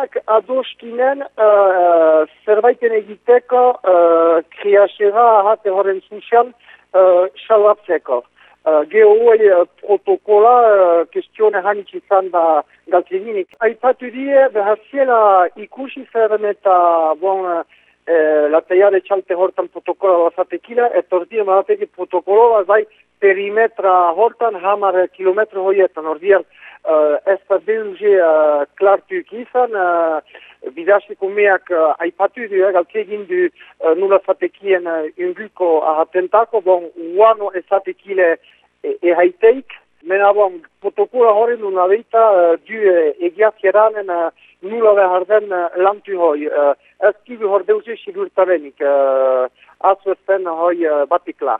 Denak adoskinen uh, zerbaiten egiteko uh, kriasera ahate horren zuzian uh, salatzeko. Uh, Geho uh, protokola uh, kestione hanitz izan da galtzeginik. Aipatu die behaziela ikusi zerren eta bon, uh, la teiare txalte hortan protokola bazatekila, etordi emateki protokolo bai perimetra hortan hamar kilometro hoietan, ordian uh, ez da bilge uh, klartuk izan, uh, bidasiko meak uh, aipatu du, eh, galkegin du uh, nula zatekien uh, unguko ahatentako, bon, uano ezatekile e, ehaiteik, mena bon, protokola horren nuna beita uh, du uh, egiazkeranen uh, nula behar den uh, lantu hoi. Uh, ez kibu hor deuze sigurtarenik, uh, azu hoi uh, batikla.